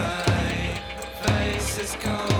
side, faces cold.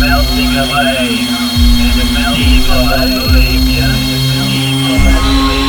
melting away, and melting the melting of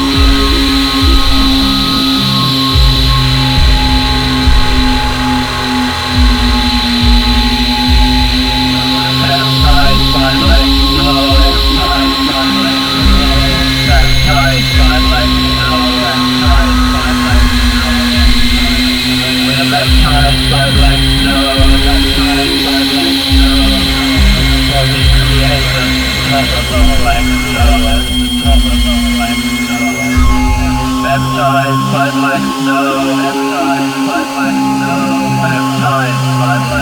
Peptide, fight like no, peptide, fight like no, peptide, fight like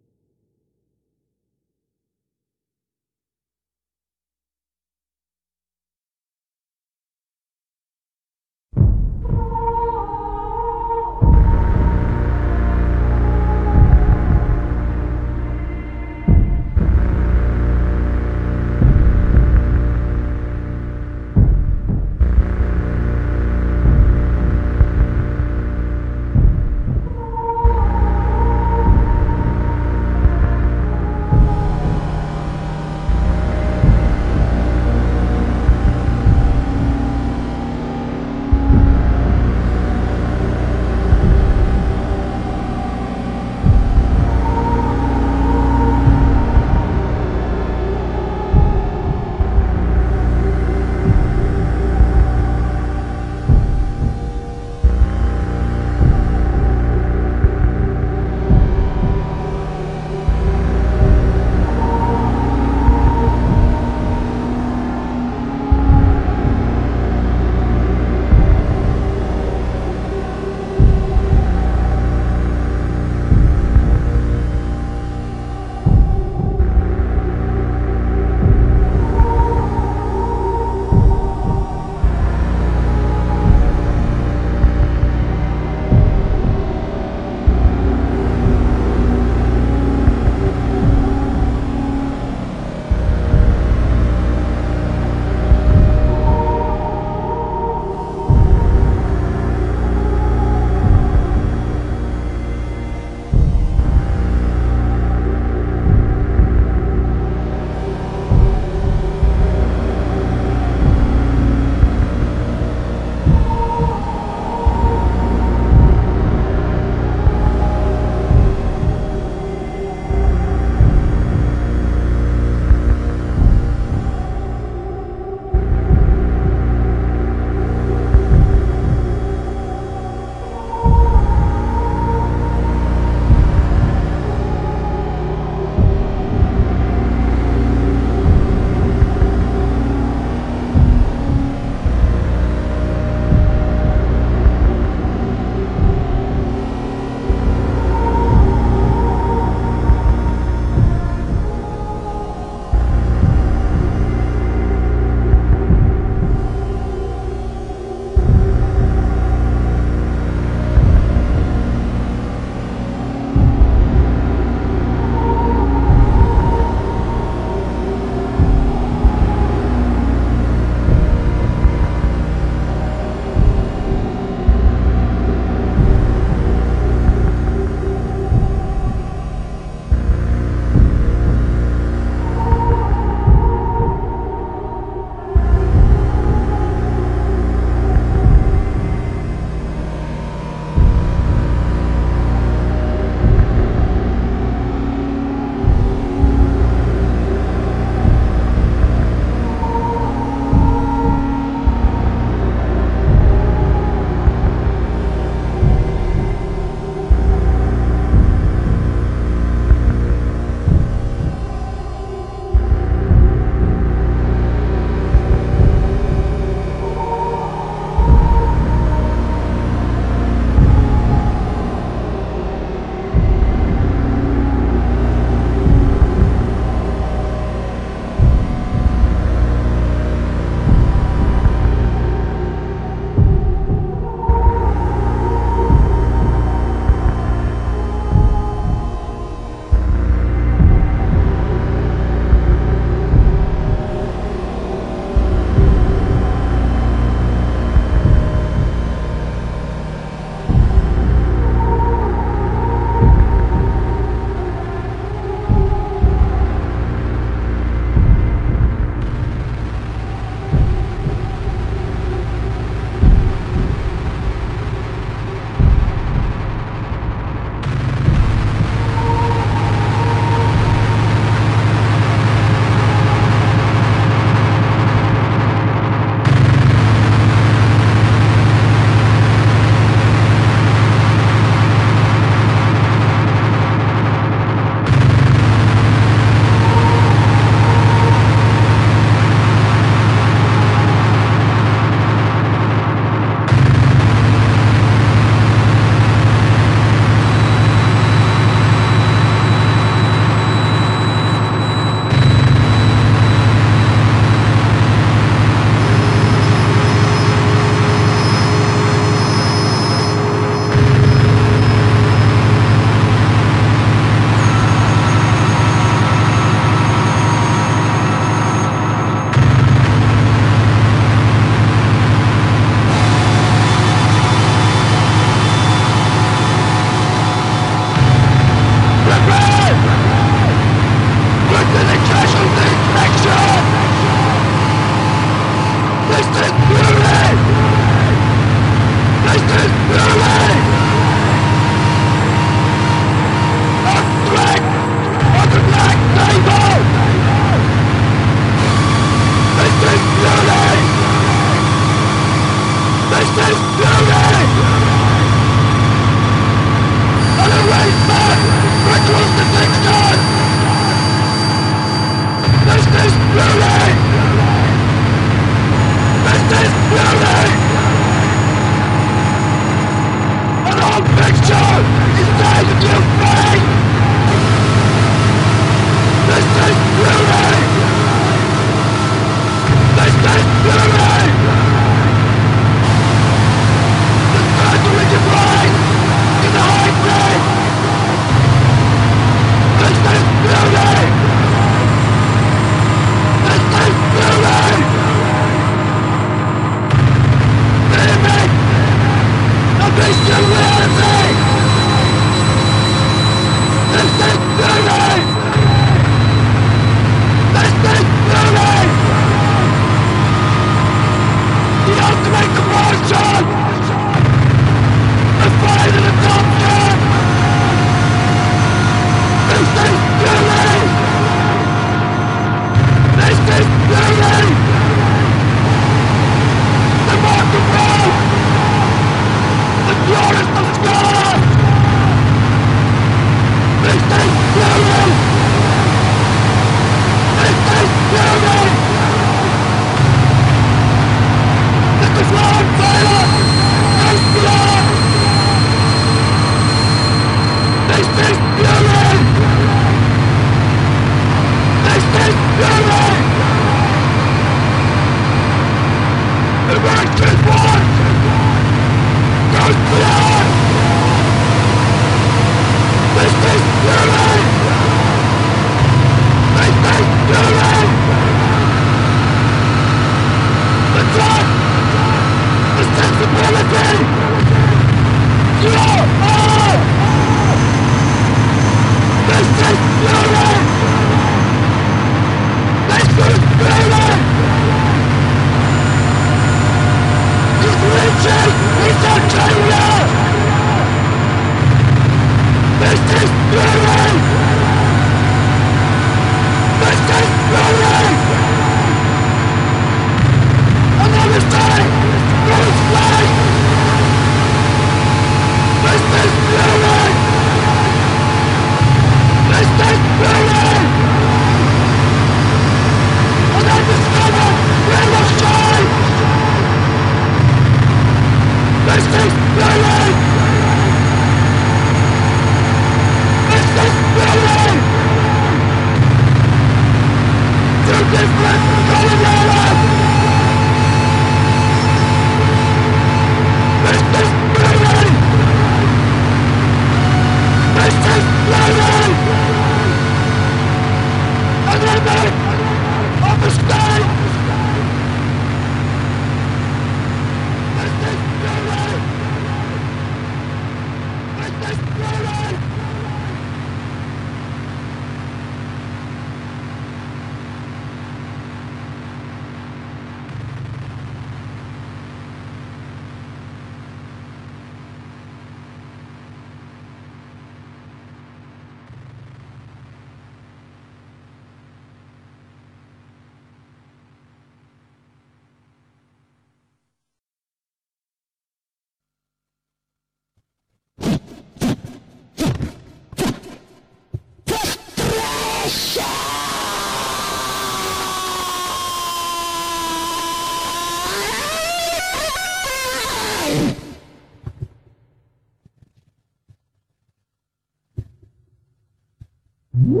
I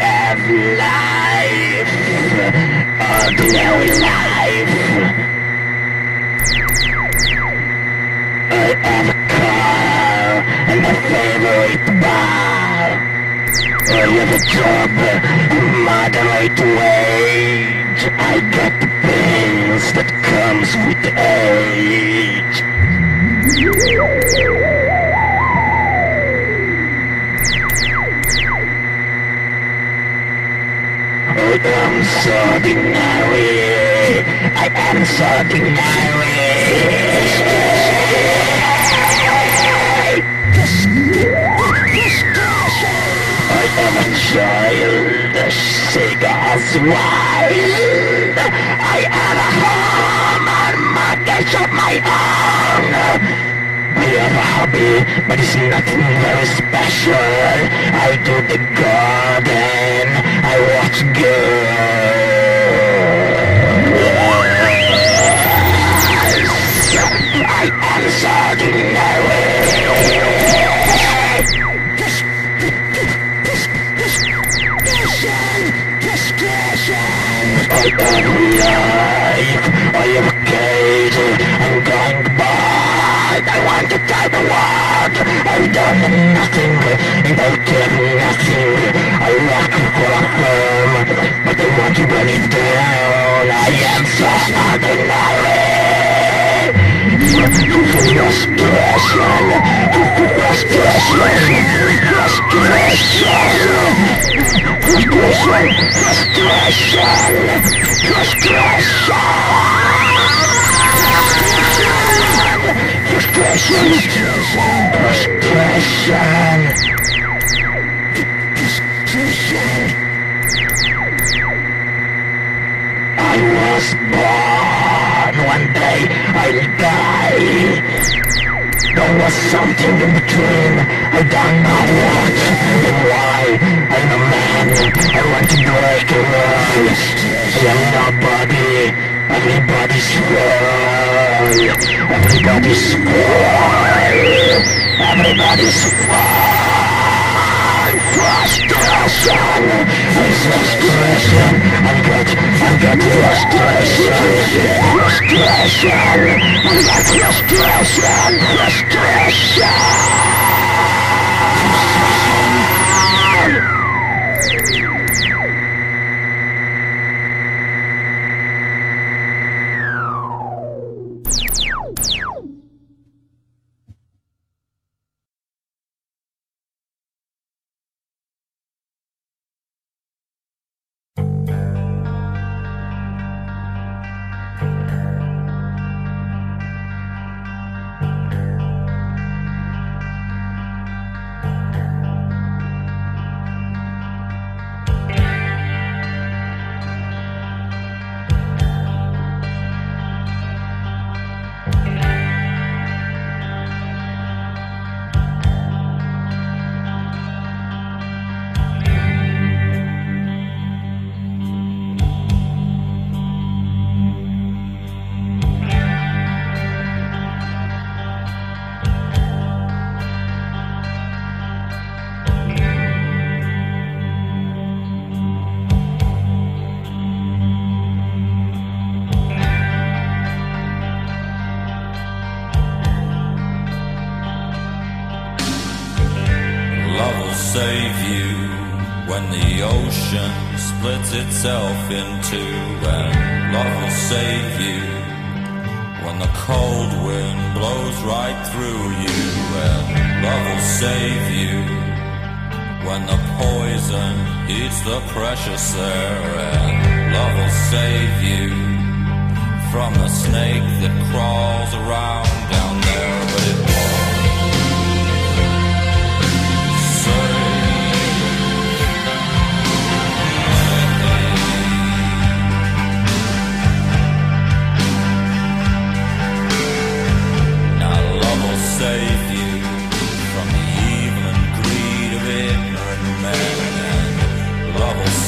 have life, ordinary life. I have a job, moderate wage. I got the things that comes with age. I am so ordinary. I am so ordinary. Am a child, sick as wild. I am a home and mortgage of my own. I have a hobby, but it's nothing very special. I do the garden, I watch girls. I am life, I am a cage, I'm going bad, I want to die the world, I've done nothing, and I care nothing, I work for a firm, but they want to burn it down, I am so ordinary. Frustration, frustration, frustration, frustration. I was born one day I'll die. There was something in between. I don't know what and why. I'm a man. I want to break the rules. I am nobody. Everybody's wrong. Everybody's wrong. Everybody's wrong. Frustration. I got, I got frustration. Frustration. I got frustration. Frustration. Itself into and love will save you. When the cold wind blows right through you, and love will save you. When the poison eats the precious air, and love will save you. From the snake that crawls around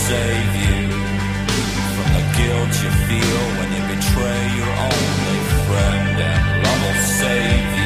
save you from the guilt you feel when you betray your only friend, and love will save you.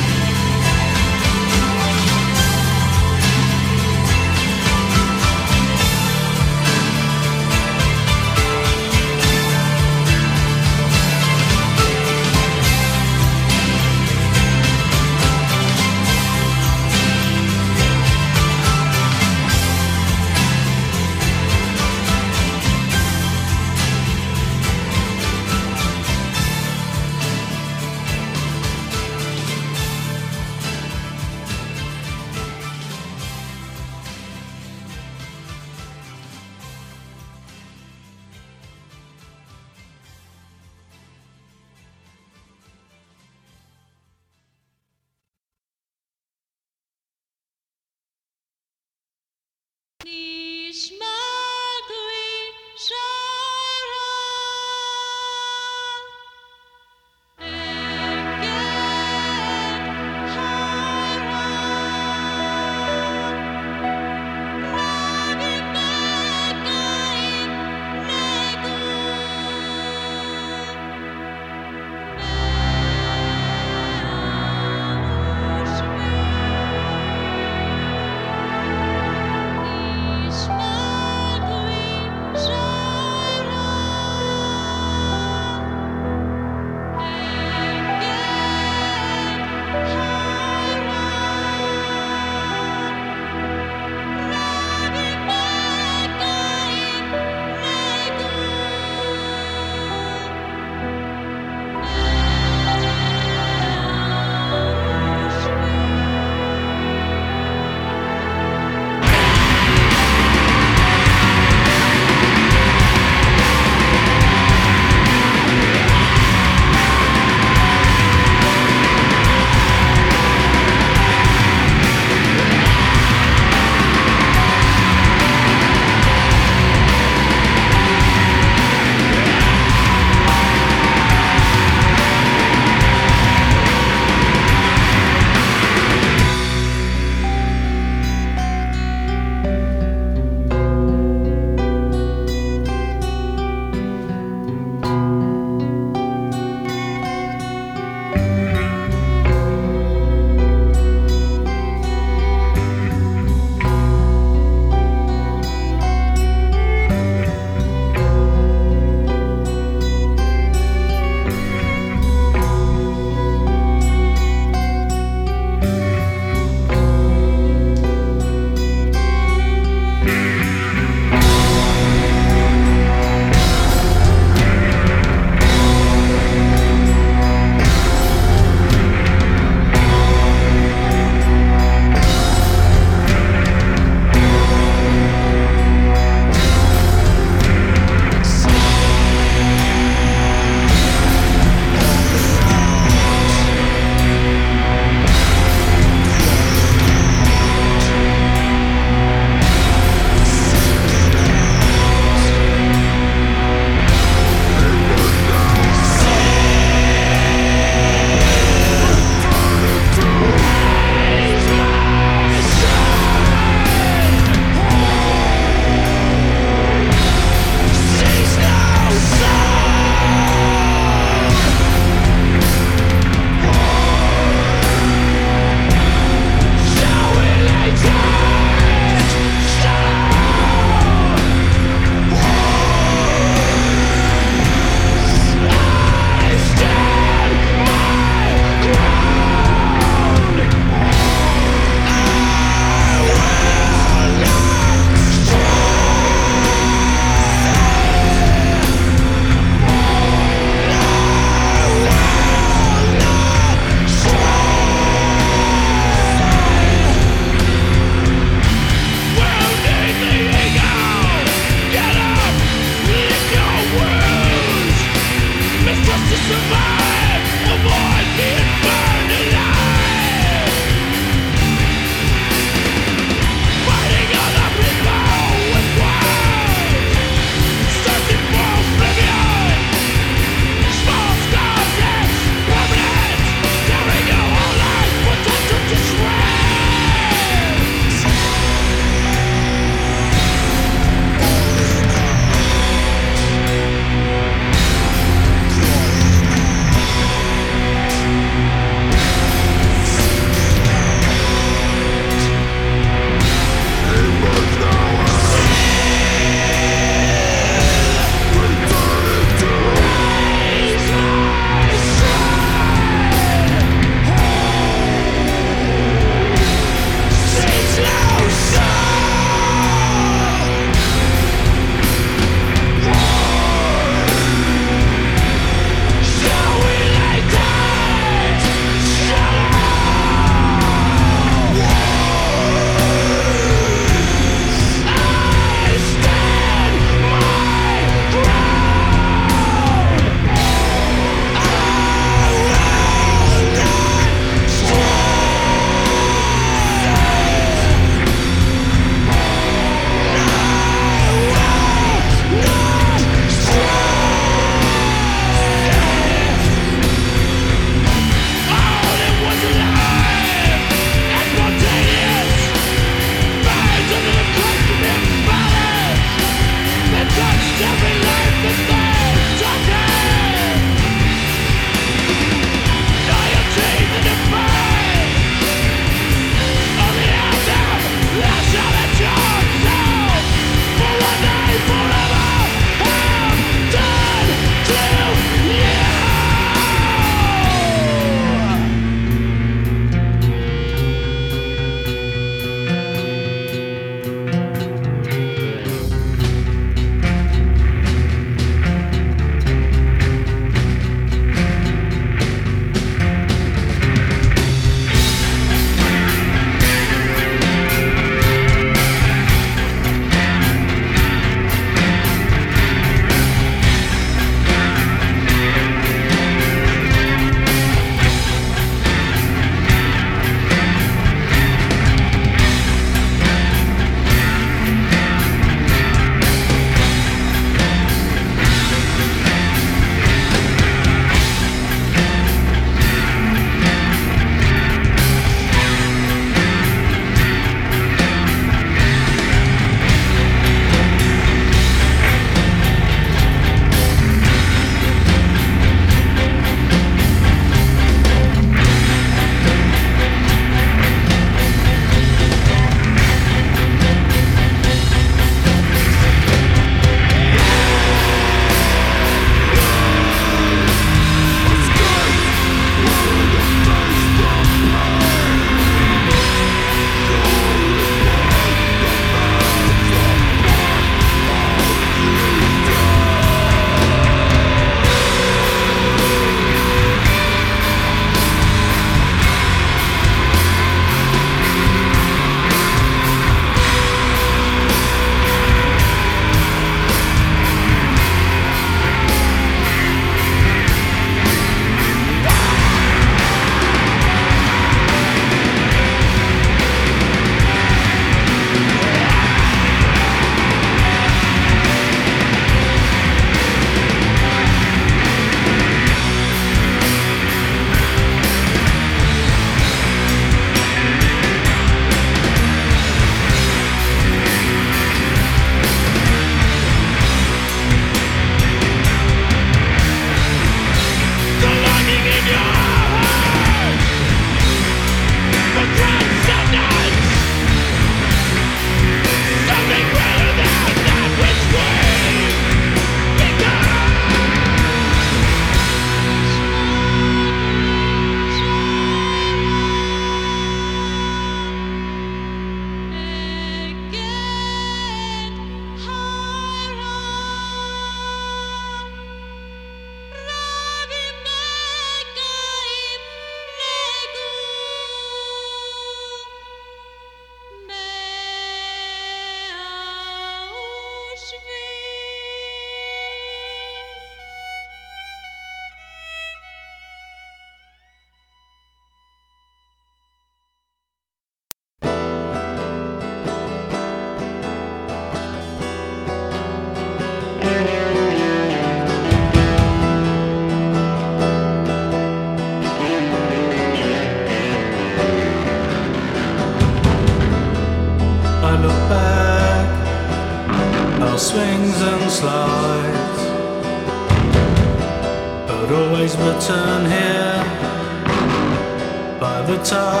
time.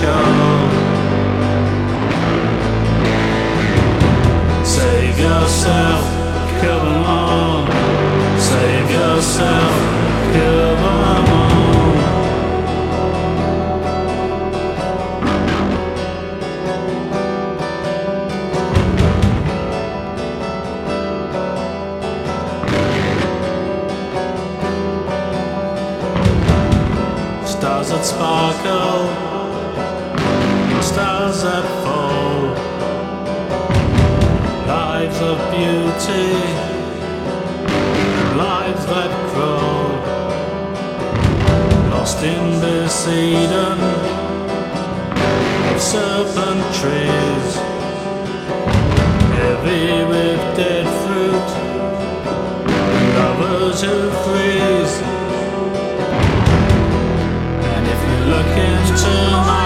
Stars Save yourself. Save yourself, sparkle. beauty, lives that crawl, lost in this Eden of serpent trees, heavy with dead fruit, and lovers who freeze. And if you look into my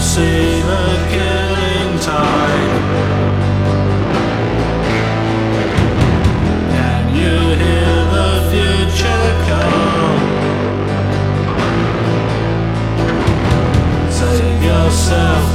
see the killing tide. Can you hear the future? Save yourself.